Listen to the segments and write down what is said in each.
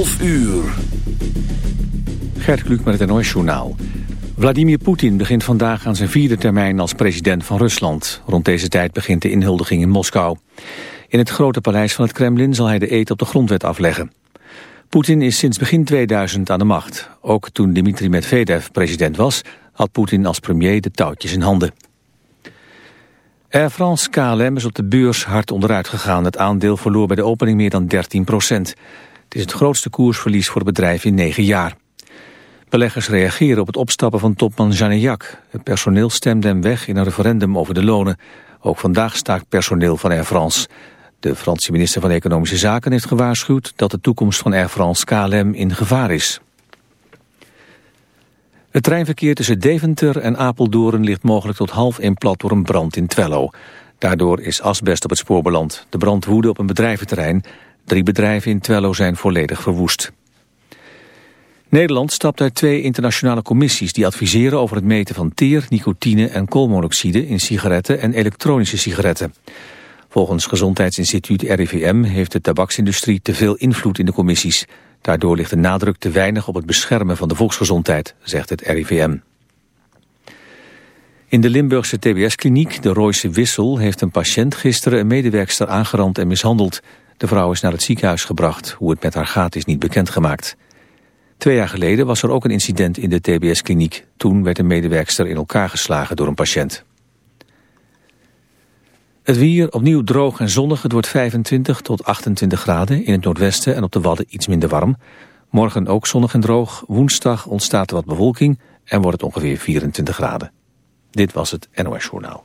11 uur. Gert Kluk met het NOS Journaal. Vladimir Poetin begint vandaag aan zijn vierde termijn als president van Rusland. Rond deze tijd begint de inhuldiging in Moskou. In het grote paleis van het Kremlin zal hij de eet op de grondwet afleggen. Poetin is sinds begin 2000 aan de macht. Ook toen Dmitri Medvedev president was, had Poetin als premier de touwtjes in handen. Air France KLM is op de beurs hard onderuit gegaan. Het aandeel verloor bij de opening meer dan 13 procent. Het is het grootste koersverlies voor het bedrijf in negen jaar. Beleggers reageren op het opstappen van topman Janejak. Het personeel stemde hem weg in een referendum over de lonen. Ook vandaag staakt personeel van Air France. De Franse minister van Economische Zaken heeft gewaarschuwd... dat de toekomst van Air France KLM in gevaar is. Het treinverkeer tussen Deventer en Apeldoorn ligt mogelijk tot half in plat door een brand in Twello. Daardoor is asbest op het spoor beland. De brand woedde op een bedrijventerrein. Drie bedrijven in Twello zijn volledig verwoest. Nederland stapt uit twee internationale commissies die adviseren over het meten van teer, nicotine en koolmonoxide in sigaretten en elektronische sigaretten. Volgens Gezondheidsinstituut RIVM heeft de tabaksindustrie te veel invloed in de commissies. Daardoor ligt de nadruk te weinig op het beschermen van de volksgezondheid, zegt het RIVM. In de Limburgse TBS-kliniek, de Royse Wissel, heeft een patiënt gisteren een medewerkster aangerand en mishandeld. De vrouw is naar het ziekenhuis gebracht. Hoe het met haar gaat is niet bekendgemaakt. Twee jaar geleden was er ook een incident in de TBS-kliniek. Toen werd een medewerkster in elkaar geslagen door een patiënt. Het weer opnieuw droog en zonnig. Het wordt 25 tot 28 graden. In het noordwesten en op de Wadden iets minder warm. Morgen ook zonnig en droog. Woensdag ontstaat er wat bewolking en wordt het ongeveer 24 graden. Dit was het NOS Journaal.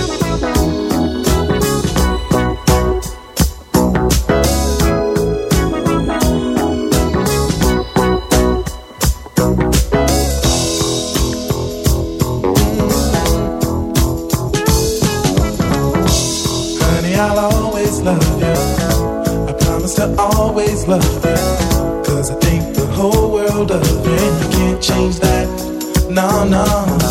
I'll always love you. I promise to always love you. Cause I think the whole world of. And you can't change that. No, no.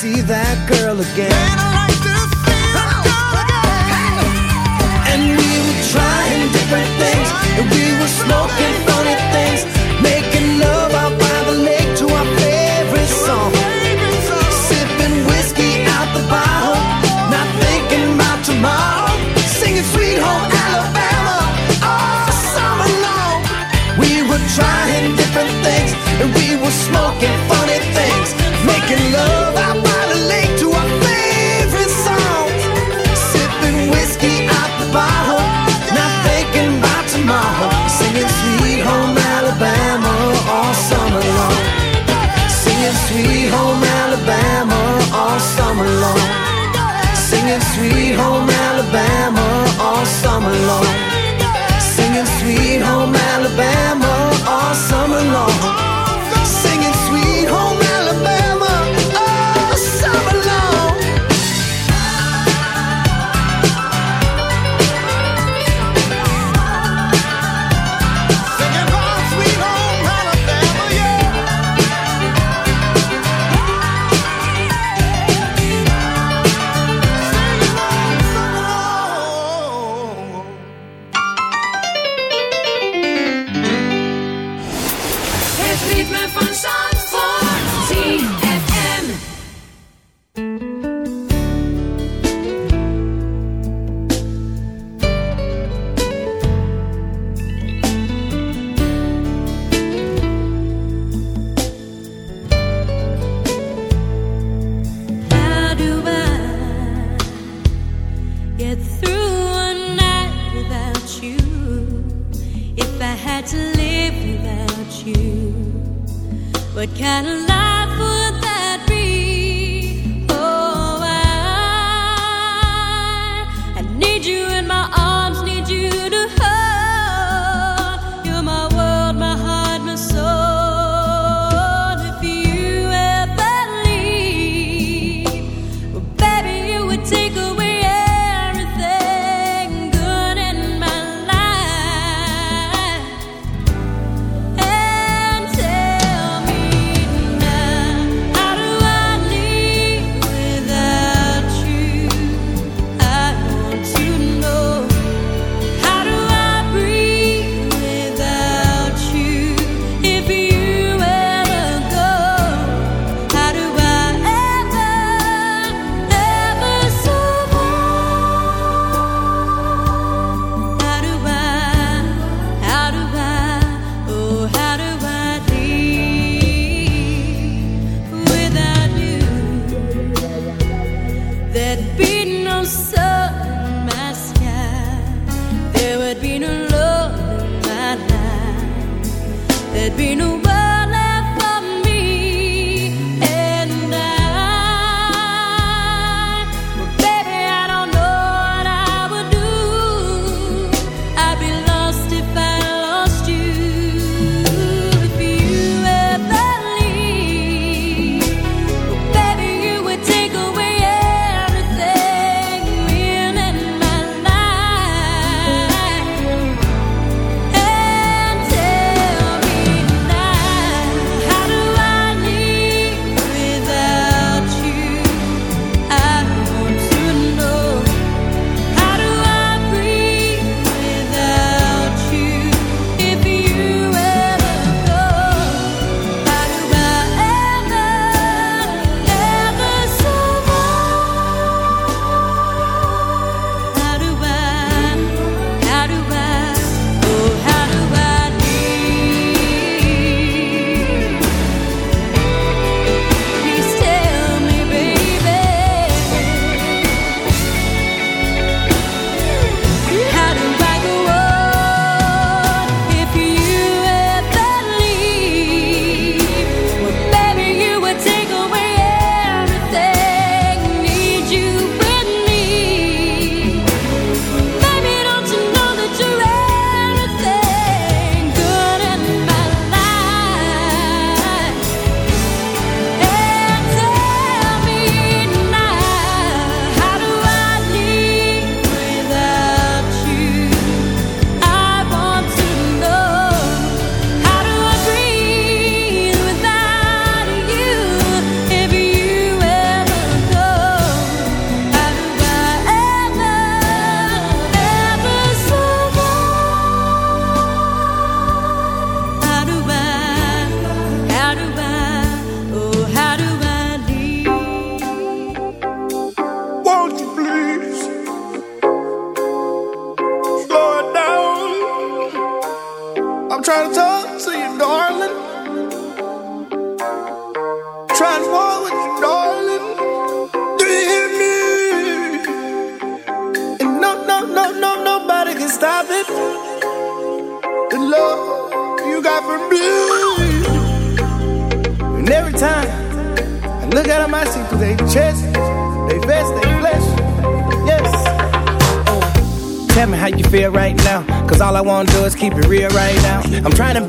see that girl again.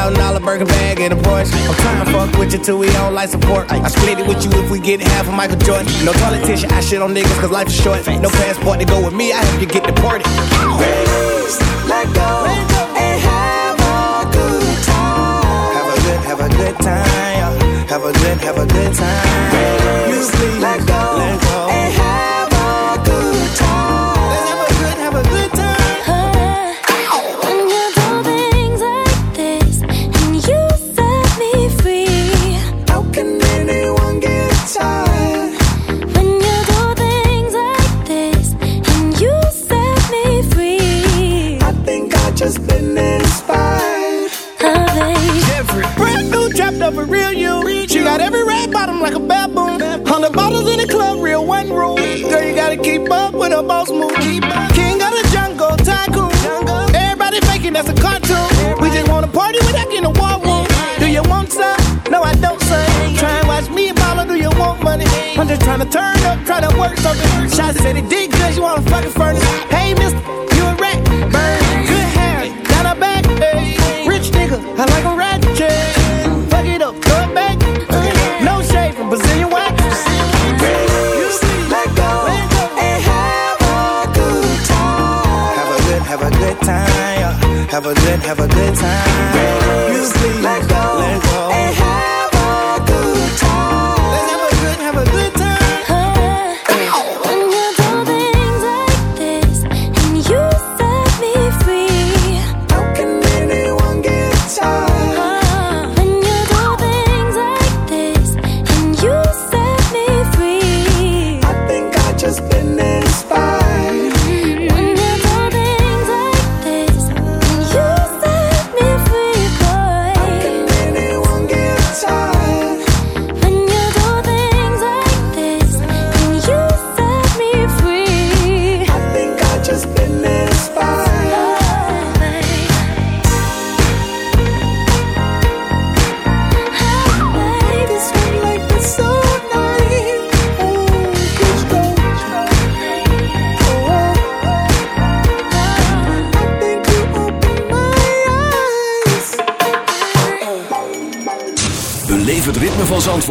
thousand dollar burger bag and a Porsche. I'm trying to fuck with you till we don't like support. I split it with you if we get half of Michael Jordan. No politician, I shit on niggas cause life is short. No passport to go with me, I have to get deported.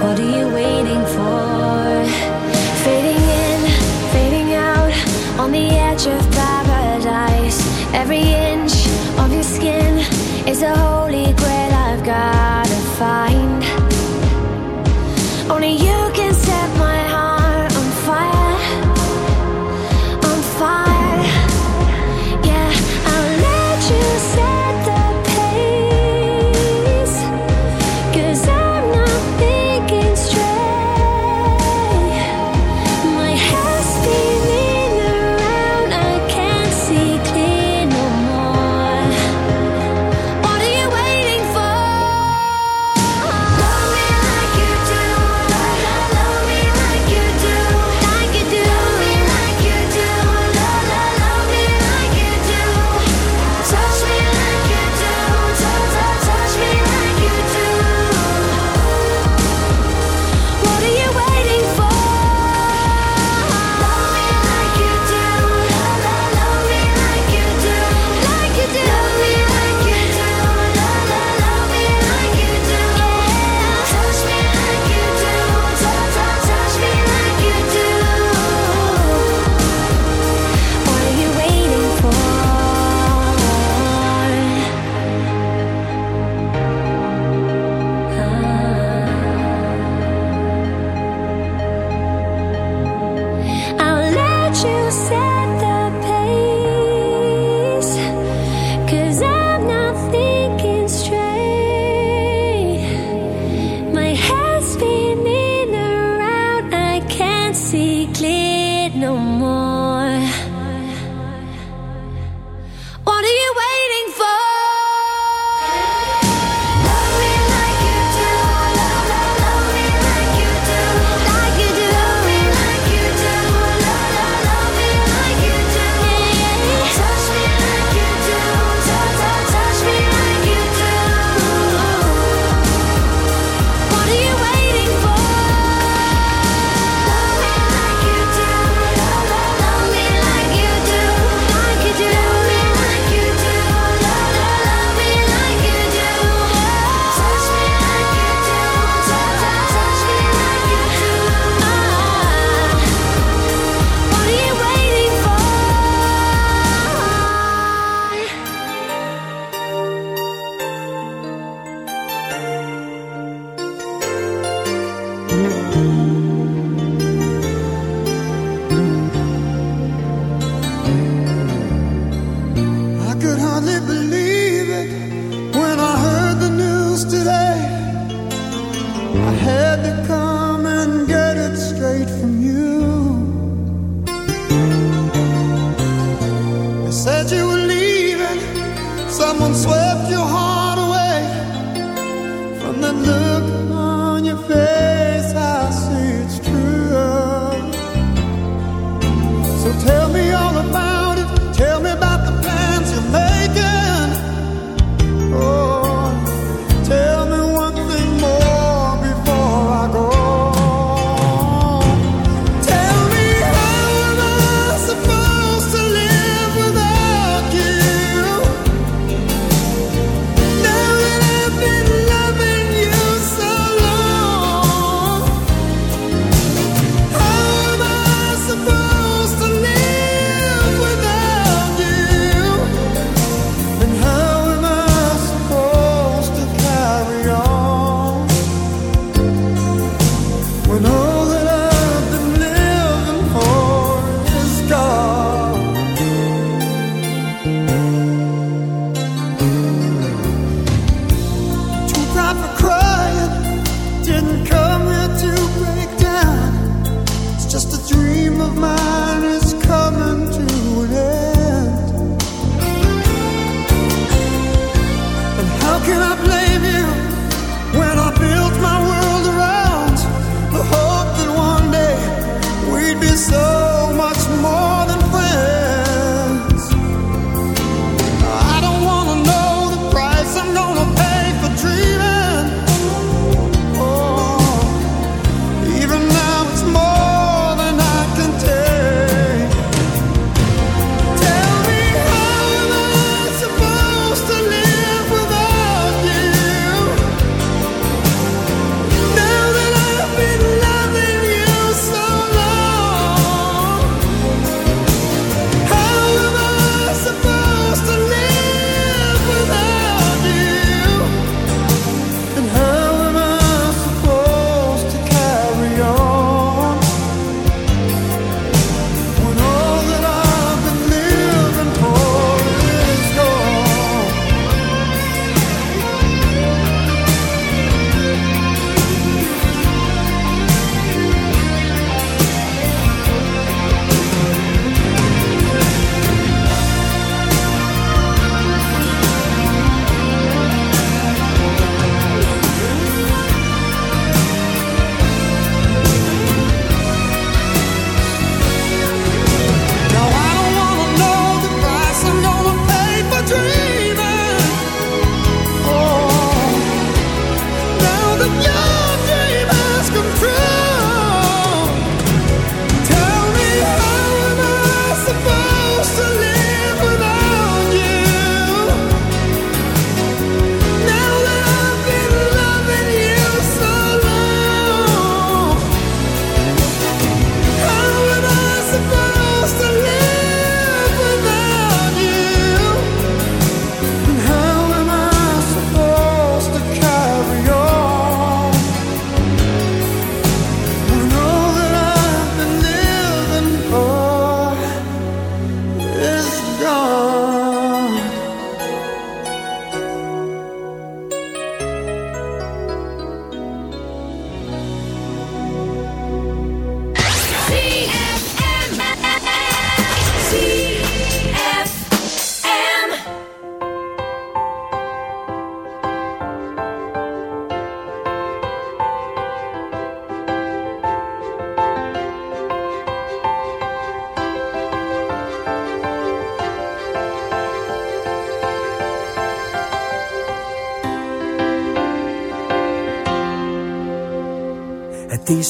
What do you wait?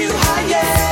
you higher.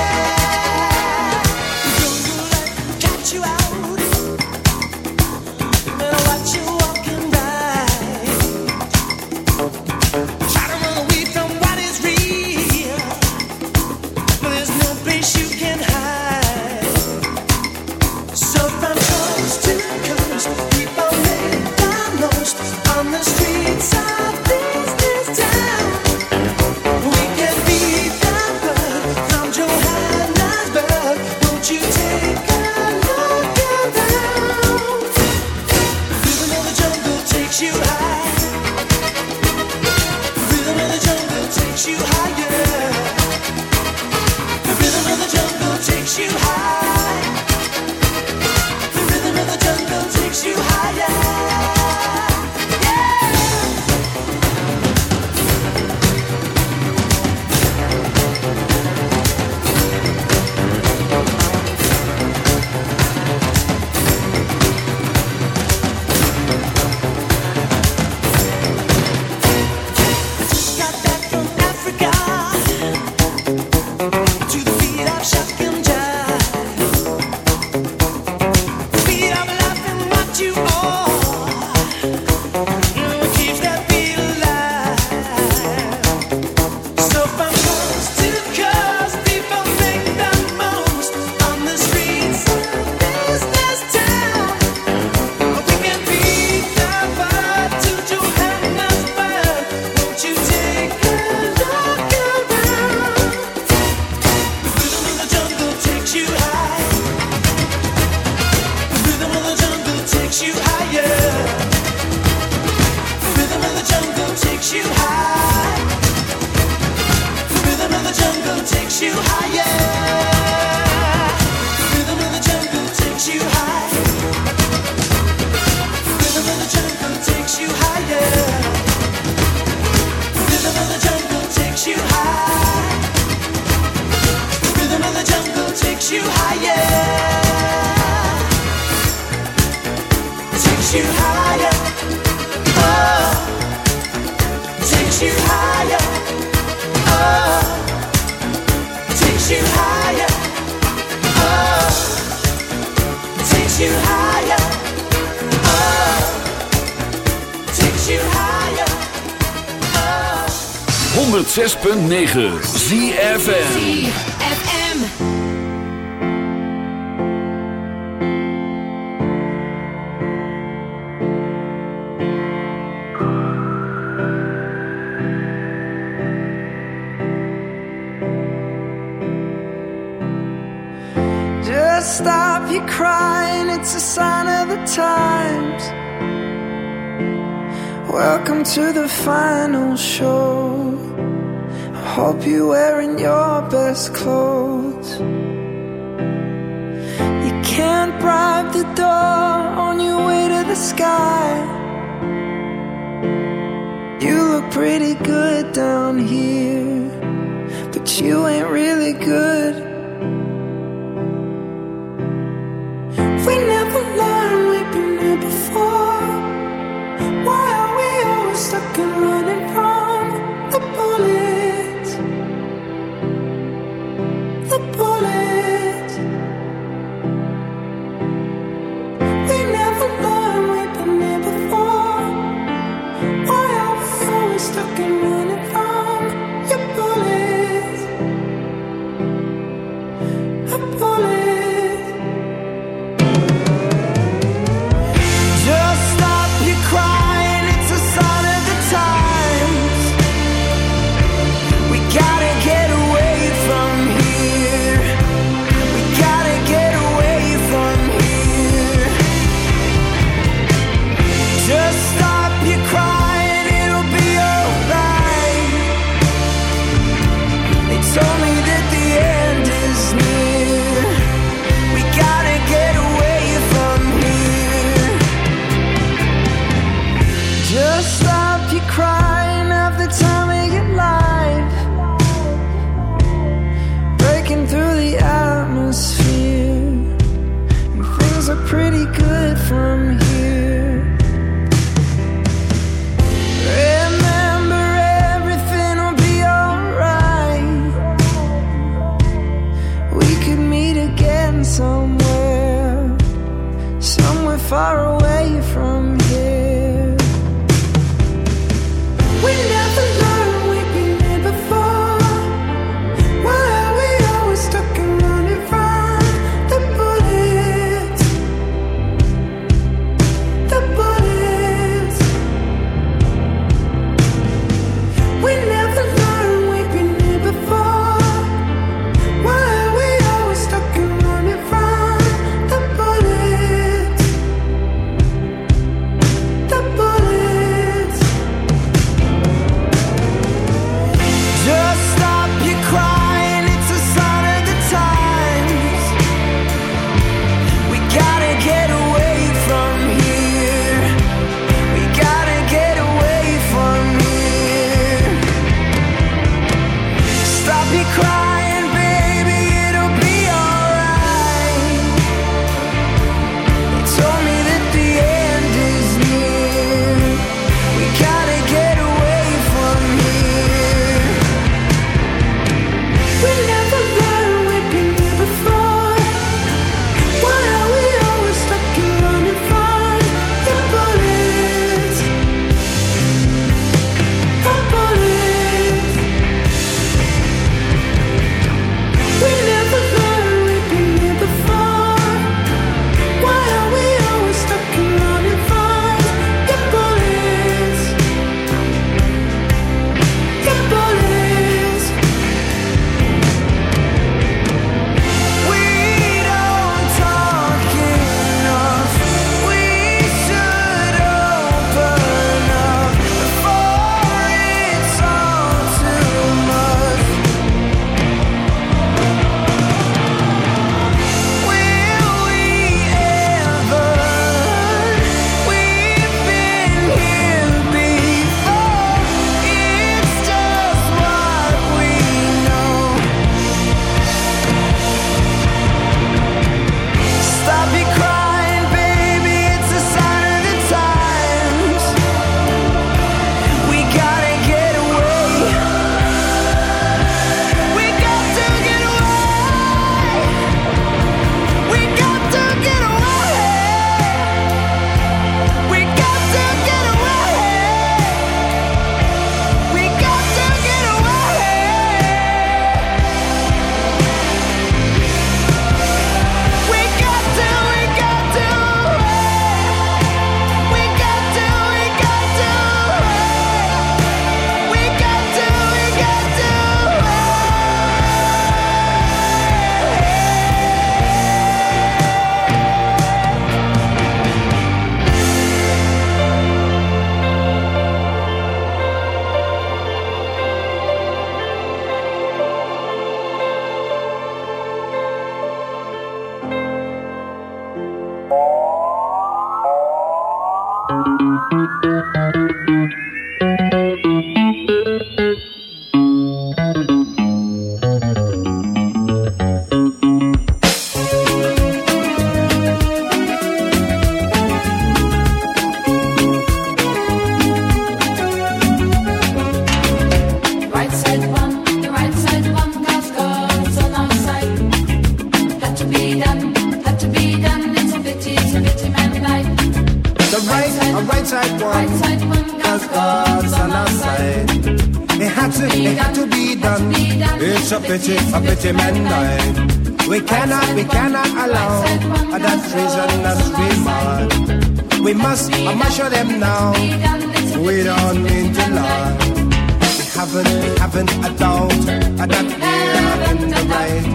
haven't, haven't a doubt that we are in the right.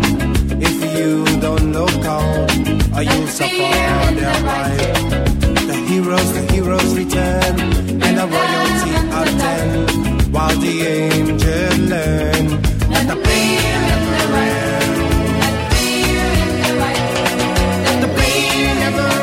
If you don't look out, or you suffer on their right. The heroes, the heroes return, and the royalty attend, while the angels learn that the pain never ends. The pain never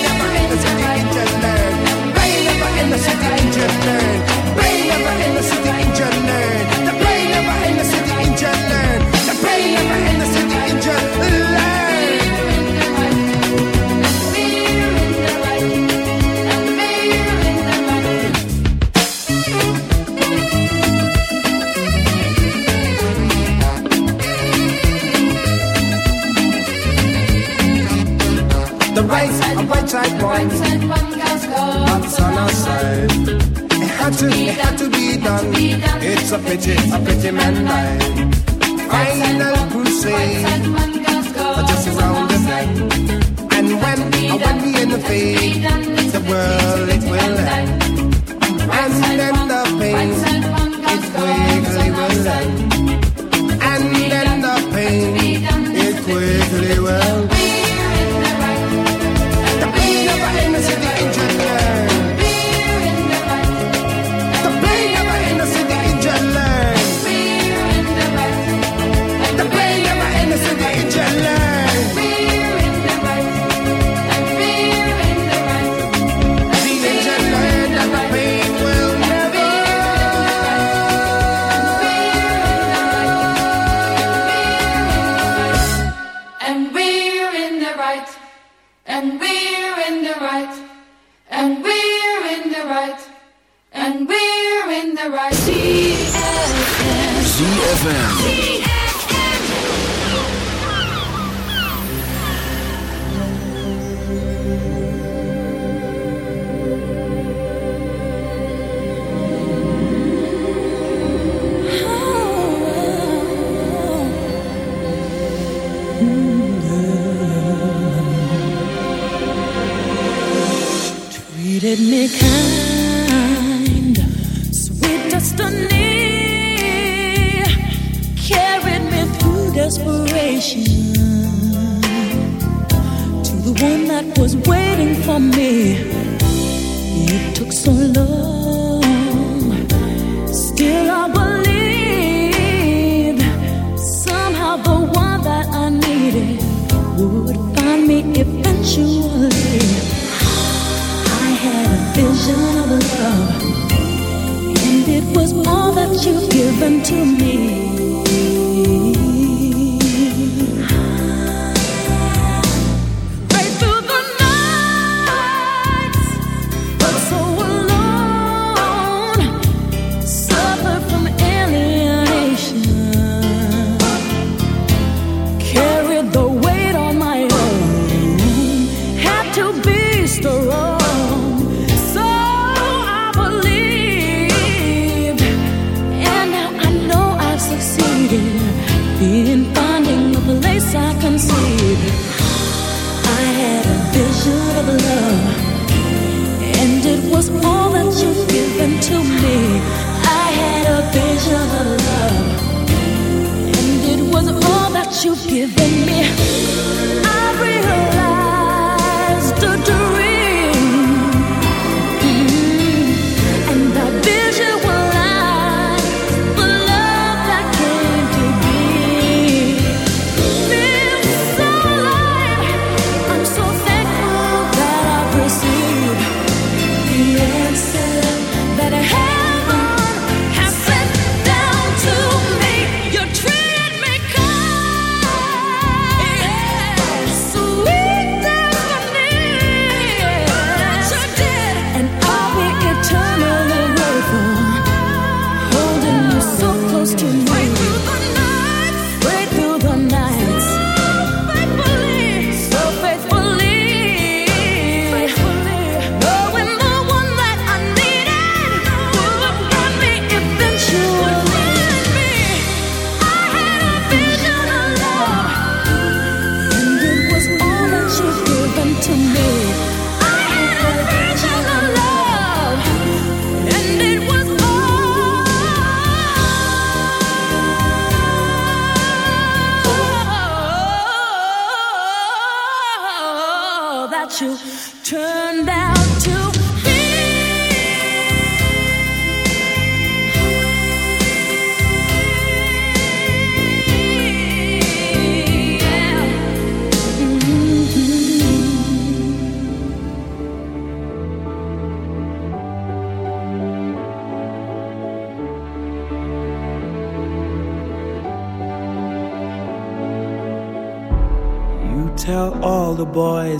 Just Interburn. waist, a white tight one. One son aside. It had to, it had to be done. It's a pity, a pity man life. Final crusade, just around the bend. And when, when we in the fade, the world it will end. And then the pain, it quickly will end.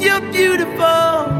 you're beautiful.